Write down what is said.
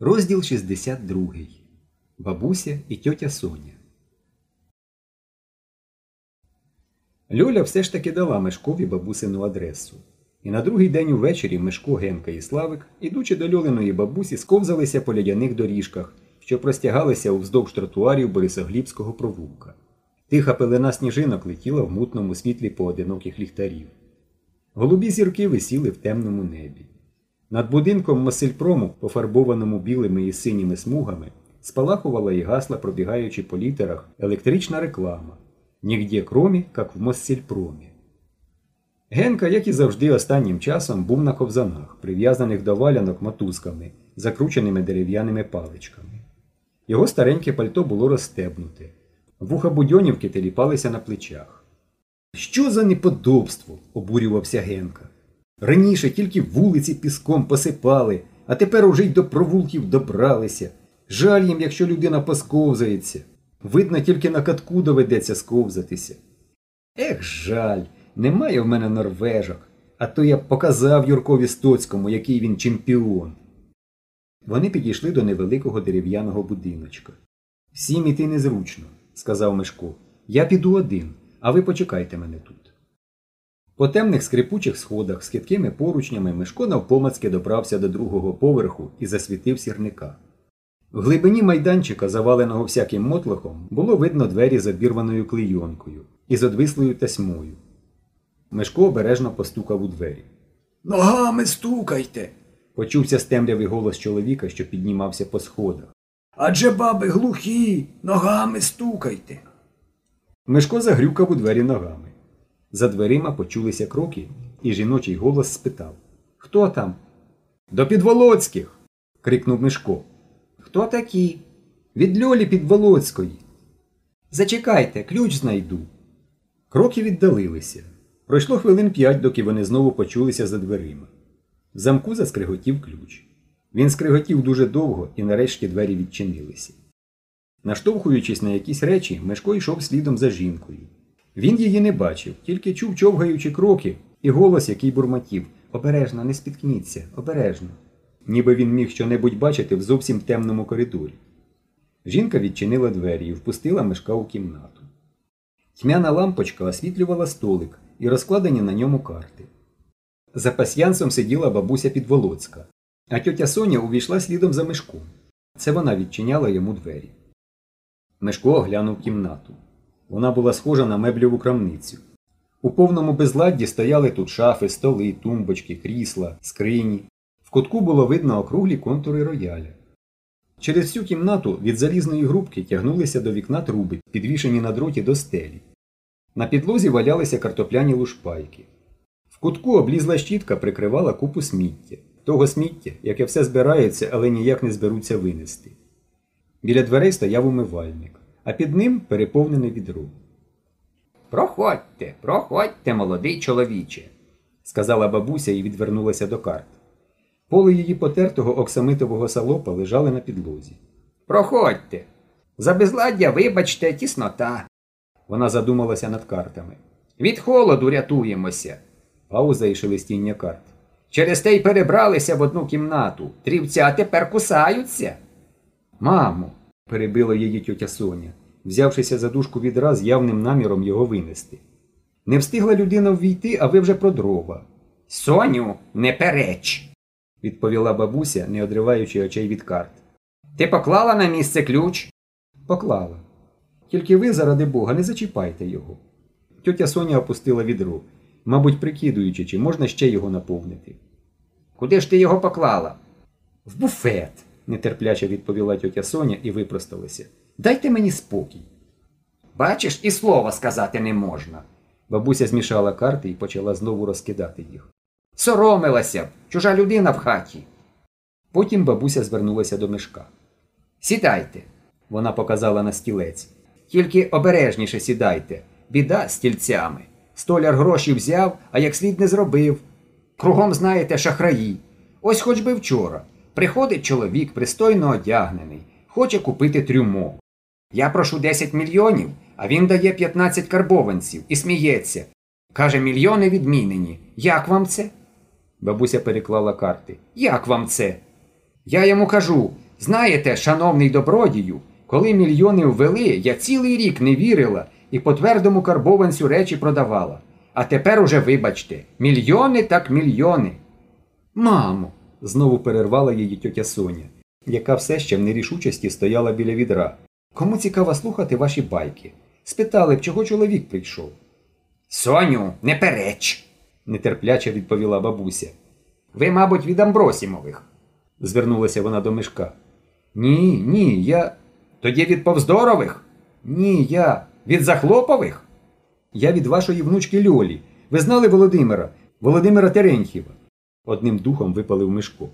Розділ 62. Бабуся і тьотя Соня. Льоля все ж таки дала Мешкові бабусину адресу. І на другий день увечері Мешко, Генка і Славик, ідучи до Льолиної бабусі, сковзалися по лядяних доріжках, що простягалися уздовж тротуарів Борисоглібського провулка. Тиха пелена сніжинок летіла в мутному світлі поодиноких ліхтарів. Голубі зірки висіли в темному небі. Над будинком Масильпрому, пофарбованому білими і синіми смугами, спалахувала і гасла, пробігаючи по літерах, електрична реклама. Нігде кромі, як в Моссільпромі. Генка, як і завжди, останнім часом був на ковзанах, прив'язаних до валянок мотузками, закрученими дерев'яними паличками. Його стареньке пальто було розстебнуте. Вуха будьонівки теліпалися на плечах. Що за неподобство? обурювався Генка. Раніше тільки вулиці піском посипали, а тепер уже й до провулків добралися. Жаль їм, якщо людина посковзається. Видно, тільки на катку доведеться сковзатися. Ех, жаль, немає в мене норвежок, а то я б показав Юркові Стоцькому, який він чемпіон. Вони підійшли до невеликого дерев'яного будиночка. Всім іти незручно, сказав Мишко. Я піду один, а ви почекайте мене тут. По темних скрипучих сходах з хиткими поручнями Мишко навпомацьки добрався до другого поверху і засвітив сірника. В глибині майданчика, заваленого всяким мотлохом, було видно двері з обірваною клейонкою і з одвислою тасьмою. Мишко обережно постукав у двері. Ногами стукайте. Почувся з темряви голос чоловіка, що піднімався по сходах. Адже баби глухі, ногами стукайте. Мишко загрюкав у двері ногами. За дверима почулися кроки, і жіночий голос спитав Хто там? До Підволоцьких. крикнув Мишко. Хто такі? Від Льолі Підволоцької. Зачекайте, ключ знайду. Кроки віддалилися. Пройшло хвилин п'ять, доки вони знову почулися за дверима. В замку заскриготів ключ. Він скриготів дуже довго і нарешті двері відчинилися. Наштовхуючись на якісь речі, Мешко йшов слідом за жінкою. Він її не бачив, тільки чув човгаючи кроки і голос, який бурмотів Обережно, не спіткніться, обережно. Ніби він міг щонебудь бачити в зовсім темному коридорі. Жінка відчинила двері і впустила мешка у кімнату. Тьмяна лампочка освітлювала столик і розкладені на ньому карти. За пасьянсом сиділа бабуся Підволоцька, а тьотя Соня увійшла слідом за мешком. Це вона відчиняла йому двері. Мешко оглянув кімнату. Вона була схожа на меблеву крамницю. У повному безладді стояли тут шафи, столи, тумбочки, крісла, скрині. В кутку було видно округлі контури рояля. Через всю кімнату від залізної грубки тягнулися до вікна труби, підвішені на дроті до стелі. На підлозі валялися картопляні лушпайки. В кутку облізла щітка прикривала купу сміття, того сміття, яке все збирається, але ніяк не зберуться винести. Біля дверей стояв умивальник, а під ним переповнене відро. Проходьте, проходьте, молодий чоловіче, сказала бабуся і відвернулася до карт. Поли її потертого оксамитового салопа лежали на підлозі. Проходьте. За безладдя, вибачте, тіснота. Вона задумалася над картами. Від холоду рятуємося. Пауза і шелестіння карт. Через те й перебралися в одну кімнату. Трівця тепер кусаються. Мамо, перебила її тьотя Соня, взявшися за дужку відра з явним наміром його винести. Не встигла людина ввійти, а ви вже про дрова. Соню, не переч, відповіла бабуся, не одриваючи очей від карт. Ти поклала на місце ключ? Поклала. Тільки ви, заради Бога, не зачіпайте його. Тьотя Соня опустила відро, мабуть, прикидуючи, чи можна ще його наповнити. Куди ж ти його поклала? В буфет, нетерпляче відповіла тьотя Соня і випросталася. Дайте мені спокій. Бачиш, і слова сказати не можна. Бабуся змішала карти і почала знову розкидати їх. Соромилася б, чужа людина в хаті. Потім бабуся звернулася до мешка. Сідайте, вона показала на стілець. Тільки обережніше сідайте. Біда з стільцями. Столяр гроші взяв, а як слід не зробив. Кругом, знаєте, шахраї. Ось хоч би вчора. Приходить чоловік, пристойно одягнений, хоче купити трюмо. Я прошу 10 мільйонів, а він дає 15 карбованців і сміється. Каже, мільйони відмінені. Як вам це? Бабуся переклала карти. Як вам це? Я йому кажу Знаєте, шановний добродію, коли мільйони ввели, я цілий рік не вірила і по твердому карбованцю речі продавала. А тепер уже вибачте, мільйони так мільйони. Мамо, знову перервала її тьотя Соня, яка все ще в нерішучості стояла біля відра. Кому цікаво слухати ваші байки? Спитали б, чого чоловік прийшов. Соню, не переч, нетерпляче відповіла бабуся. Ви, мабуть, від Амбросімових, звернулася вона до мишка. Ні, ні, я. Тоді від Повздорових? Ні, я. Від Захлопових? Я від вашої внучки Льолі. Ви знали Володимира, Володимира Терентьєва. Одним духом випалив Мишко.